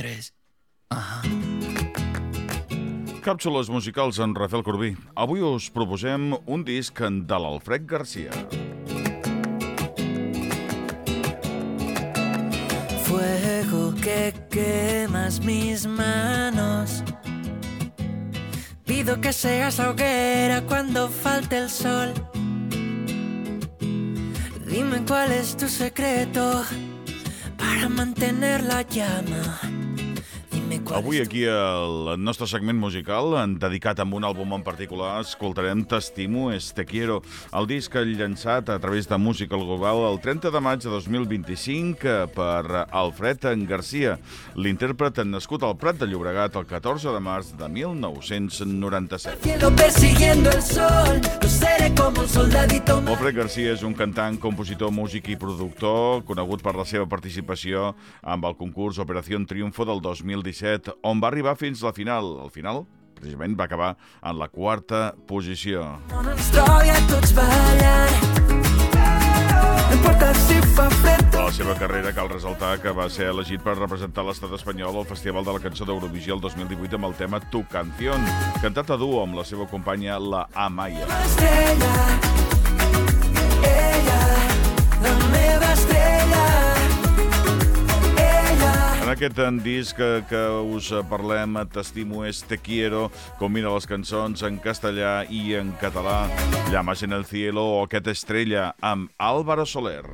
tres... Ah. Càpsules musicals en Rafael Corbí. Avui us proposem un disc de l'Alfred Garcia. Fuego que quemas mis manos. Pido que seas la hoguera cuando falte el sol. Dime cuál es tu secreto para mantener la llama. Avui aquí al nostre segment musical, dedicat a un àlbum en particular, escoltarem T'estimo, es te quiero, el disc llançat a través de Musical Global el 30 de maig de 2025 per Alfred Garcia, l'intèrpret nascut al Prat de Llobregat el 14 de març de 1997. Alfred Garcia és un cantant, compositor, músic i productor, conegut per la seva participació amb el concurs Operació Triunfo del 2017 Lloret, on va arribar fins la final. Al final, precisament, va acabar en la quarta posició. Una història tots ballant la seva carrera cal resaltar que va ser elegit per representar l'estat espanyol al Festival de la Cançó d'Eurovisió el 2018 amb el tema Tu Canción, cantat a duo amb la seva companya la Amaya. Estrella, aquest disc que, que us parlem, T'estimo és Te quiero, combina les cançons en castellà i en català, Llamas en el cielo o Aquest estrella, amb Álvaro Soler.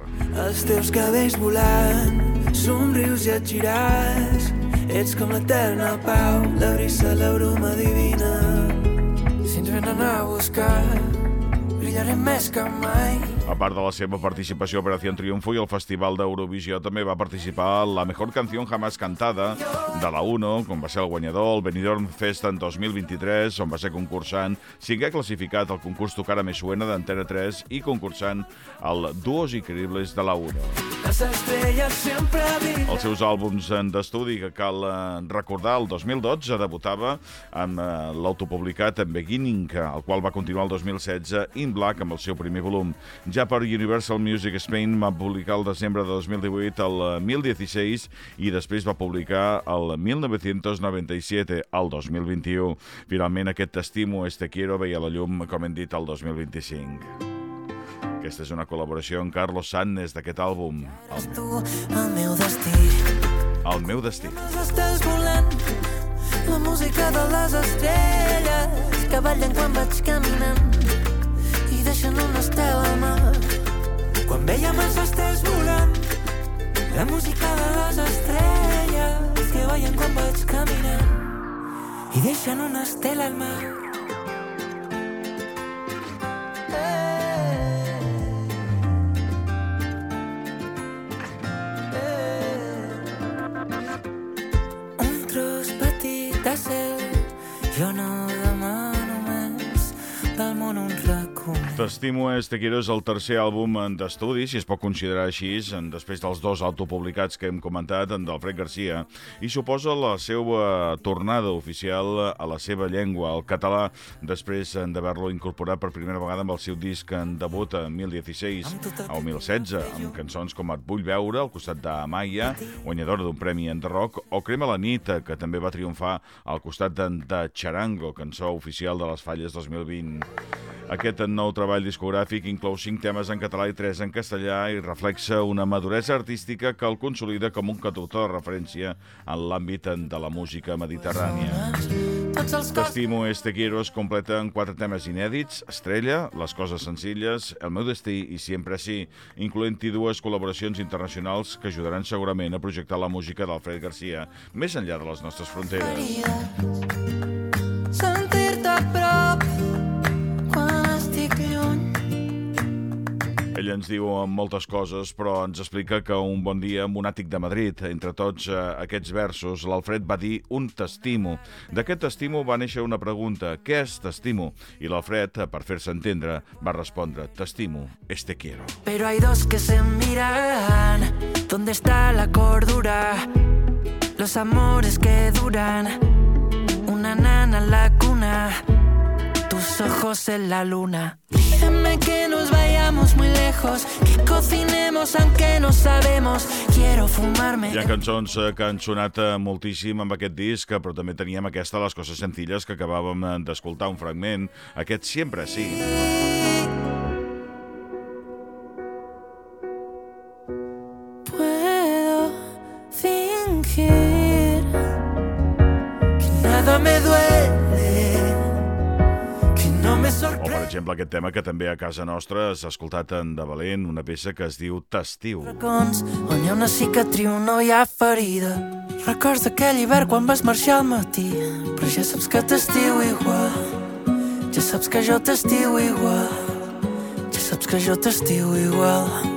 Els teus cabells volant, somrius i et giràs, ets com l'eterna pau, la brisa, la bruma divina. Si ens venen a buscar, brillarem més que mai. A part de la seva participació a Operació Triunfo i el Festival d'Eurovisió, també va participar a la Mejor Canció Jamás Cantada de la UNO, com va ser el guanyador, el Benidorm Fest en 2023, on va ser concursant, cinquè classificat al concurs Tocara Me Suena d'Antena 3 i concursant al Duos Increïbles de la UNO. Els seus àlbums d'estudi, que cal eh, recordar, el 2012 debutava amb eh, l'autopublicat Beginning, el qual va continuar el 2016 In Black amb el seu primer volum. Ja per Universal Music Spain va publicar el desembre de 2018 el 1016 i després va publicar el 1997 al 2021. Finalment aquest T'estimo, este quiero veia la llum, com hem dit, al 2025. Aquesta és una col·laboració amb Carlos Sannes d'aquest àlbum. El... Tu, el meu destí. El meu destí. Volant la música de les estrelles que ballen quan vaig caminant deixen una estela al mar. Quan veiem els estels volant, la música de les estrelles que ballen quan vaig caminant i deixen una estela al mar. Un tros petit de cel, jo no T'estimo és Te Quiero és el tercer àlbum d'estudi, si es pot considerar així, després dels dos autopublicats que hem comentat, en d'Alfred Garcia, i suposa la seva tornada oficial a la seva llengua, el català, després d'haver-lo incorporat per primera vegada amb el seu disc en debut en 2016 o 2016, amb cançons com Et vull veure, al costat d'Amaya, guanyadora d'un premi en de rock, o Crema la nit, que també va triomfar al costat de Charango, cançó oficial de les falles 2020. Aquest nou treball discogràfic inclou cinc temes en català i tres en castellà i reflexa una maduresa artística que el consolida com un cantautor de referència en l'àmbit de la música mediterrània. T'estimo este quiero es completa en quatre temes inèdits, Estrella, Les coses senzilles, El meu destí i Siempre sí, incloent-hi dues col·laboracions internacionals que ajudaran segurament a projectar la música d'Alfred Garcia més enllà de les nostres fronteres. Ens diu moltes coses, però ens explica que un bon dia amb un àtic de Madrid, entre tots eh, aquests versos, l'Alfred va dir un t'estimo. D'aquest t'estimo va néixer una pregunta, què és t'estimo? I l'Alfred, per fer-se entendre, va respondre, t'estimo, este quiero. Pero hay dos que se miran, ¿dónde está la cordura? Los amores que duran, una nana en la cuna, tus ojos en la luna. Déjeme que nos vayamos muy lejos, que cocinemos aunque no sabemos. Quiero fumarme. Hi ha cançons eh, que han sonat eh, moltíssim amb aquest disc, però també teníem aquesta Les coses sencilles que acabàvem eh, d'escoltar un fragment. Aquest sempre sí. O, per exemple, aquest tema que també a casa nostra s'ha escoltat en De Valent, una peça que es diu T'estiu. racons on hi ha una cicatriu no hi ha ferida. Records d'aquell hivern quan vas marxar al matí, però ja saps que t'estiu igual. Ja saps que jo t'estiu igual. Ja saps que jo t'estiu igual.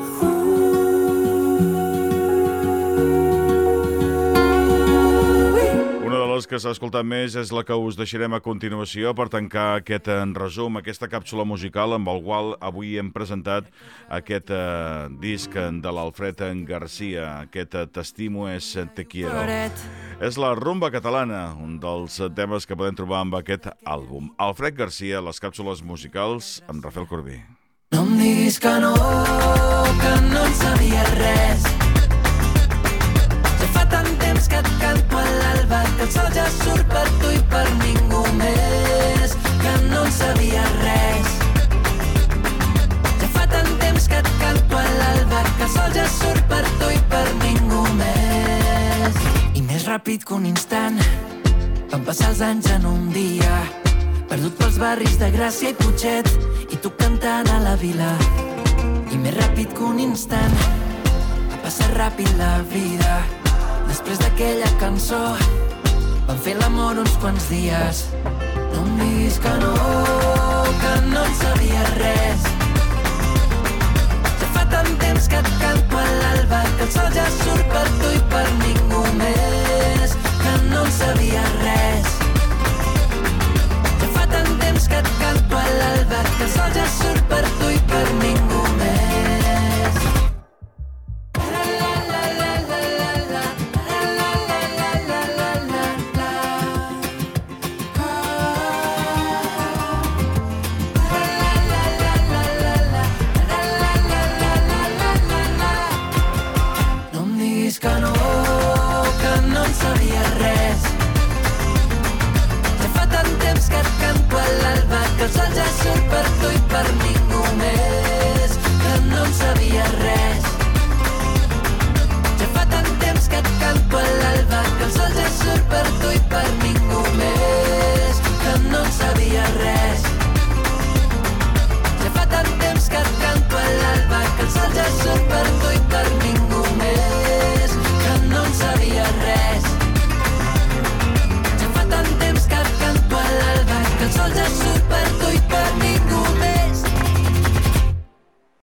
Que s'ha escoltat més és la que us deixarem a continuació per tancar aquest en resum, aquesta càpsula musical amb el qual avui hem presentat aquest eh, disc de l'Alfred Garcia, aquest eh, T'estimo és te quiero. Paret. És la rumba catalana, un dels temes que podem trobar amb aquest àlbum. Alfred Garcia, les càpsules musicals amb Rafael Corbí. No em diguis que no, que no en sabia res. Temps que et canto a l'alba, que el sol ja surt per tu i per ningú més, que no en sabia res. Ja fa tant temps que et canto a l'alba, que el sol ja surt per tu i per ningú més. I més ràpid que un instant, van passar els anys en un dia, perdut pels barris de Gràcia i Putxet, i tu cantant a la vila. I més ràpid que un instant, ha passat ràpid la vida. Després d'aquella cançó, vam fer l'amor uns quants dies. No em diguis que no, que no en sabia res.